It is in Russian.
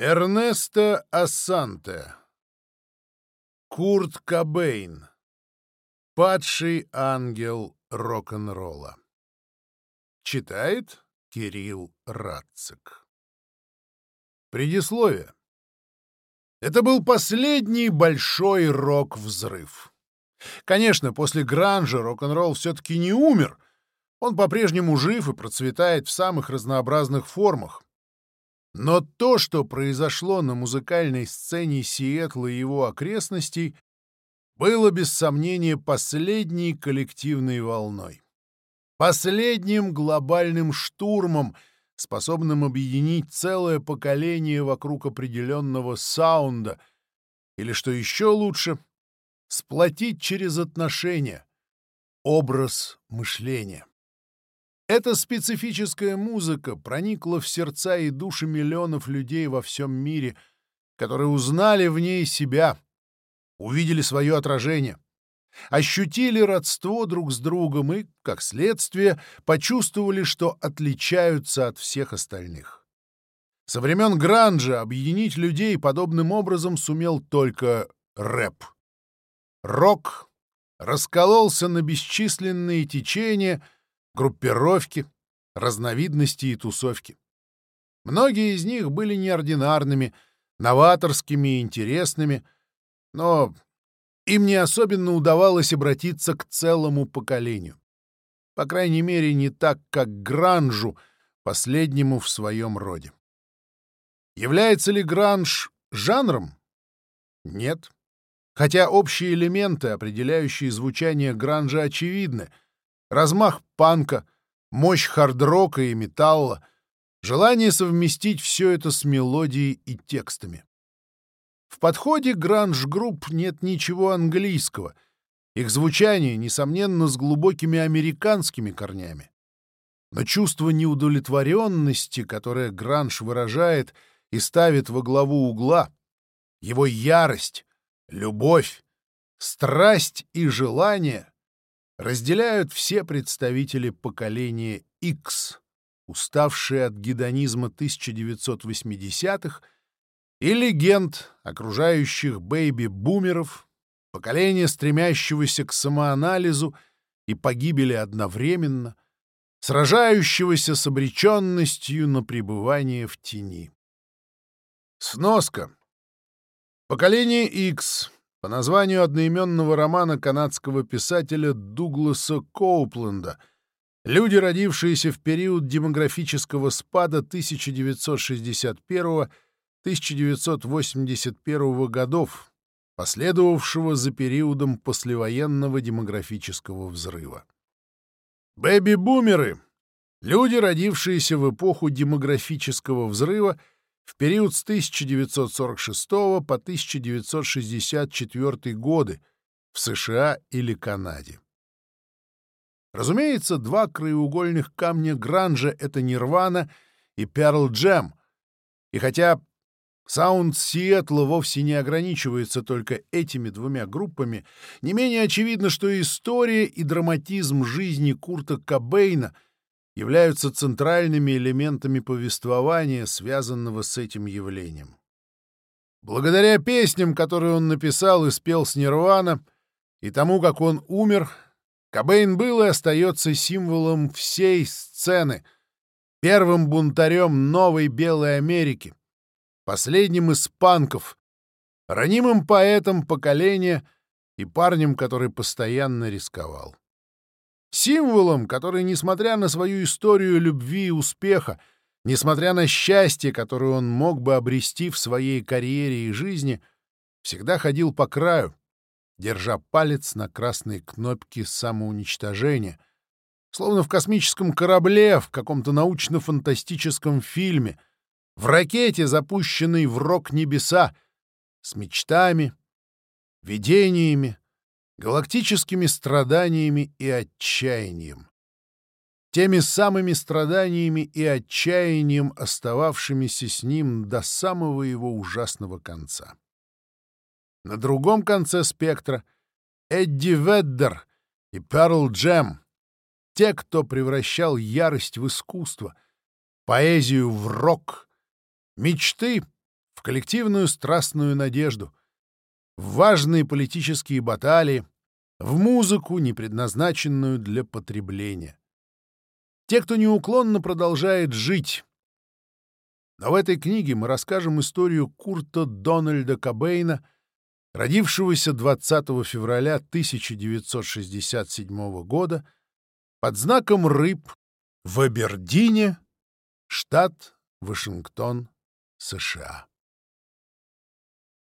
Эрнесто Ассанте. Курт Кобейн. Падший ангел рок-н-ролла. Читает Кирилл Радцик. Предисловие. Это был последний большой рок-взрыв. Конечно, после гранжа рок-н-ролл все-таки не умер. Он по-прежнему жив и процветает в самых разнообразных формах. Но то, что произошло на музыкальной сцене Сиэтла и его окрестностей, было без сомнения последней коллективной волной. Последним глобальным штурмом, способным объединить целое поколение вокруг определенного саунда, или, что еще лучше, сплотить через отношения, образ мышления. Эта специфическая музыка проникла в сердца и души миллионов людей во всем мире, которые узнали в ней себя, увидели свое отражение, ощутили родство друг с другом и, как следствие, почувствовали, что отличаются от всех остальных. Со времен Гранжа объединить людей подобным образом сумел только рэп. Рок раскололся на бесчисленные течения — группировки, разновидности и тусовки. Многие из них были неординарными, новаторскими и интересными, но им не особенно удавалось обратиться к целому поколению. По крайней мере, не так, как Гранжу, последнему в своем роде. Является ли Гранж жанром? Нет. Хотя общие элементы, определяющие звучание Гранжа, очевидны — размах панка, мощь хард-рока и металла, желание совместить все это с мелодией и текстами. В подходе гранж-групп нет ничего английского. Их звучание, несомненно, с глубокими американскими корнями. Но чувство неудовлетворенности, которое гранж выражает и ставит во главу угла, его ярость, любовь, страсть и желание разделяют все представители поколения X, уставшие от гедонизма 1980-х, и легенд, окружающих бэйби-бумеров, поколение, стремящегося к самоанализу и погибели одновременно, сражающегося с обреченностью на пребывание в тени. Сноска. Поколение X по названию одноименного романа канадского писателя Дугласа Коупленда «Люди, родившиеся в период демографического спада 1961-1981 годов, последовавшего за периодом послевоенного демографического взрыва». Бэби-бумеры — люди, родившиеся в эпоху демографического взрыва — в период с 1946 по 1964 годы в США или Канаде. Разумеется, два краеугольных камня Гранжа — это Нирвана и Перл Джем. И хотя саунд Сиэтла вовсе не ограничивается только этими двумя группами, не менее очевидно, что история и драматизм жизни Курта Кобейна — являются центральными элементами повествования, связанного с этим явлением. Благодаря песням, которые он написал и спел с Нирвана, и тому, как он умер, Кобейн был и остается символом всей сцены, первым бунтарем новой Белой Америки, последним из панков, ранимым поэтом поколения и парнем, который постоянно рисковал. Символом, который, несмотря на свою историю любви и успеха, несмотря на счастье, которое он мог бы обрести в своей карьере и жизни, всегда ходил по краю, держа палец на красной кнопке самоуничтожения, словно в космическом корабле в каком-то научно-фантастическом фильме, в ракете, запущенной в рок-небеса, с мечтами, видениями, галактическими страданиями и отчаянием. Теми самыми страданиями и отчаянием, остававшимися с ним до самого его ужасного конца. На другом конце спектра Эдди Веддер и Перл Джем — те, кто превращал ярость в искусство, поэзию в рок, мечты в коллективную страстную надежду, в важные политические баталии, в музыку, не предназначенную для потребления. Те, кто неуклонно продолжает жить. Но в этой книге мы расскажем историю Курта Дональда Кобейна, родившегося 20 февраля 1967 года под знаком рыб в Абердине, штат Вашингтон, США.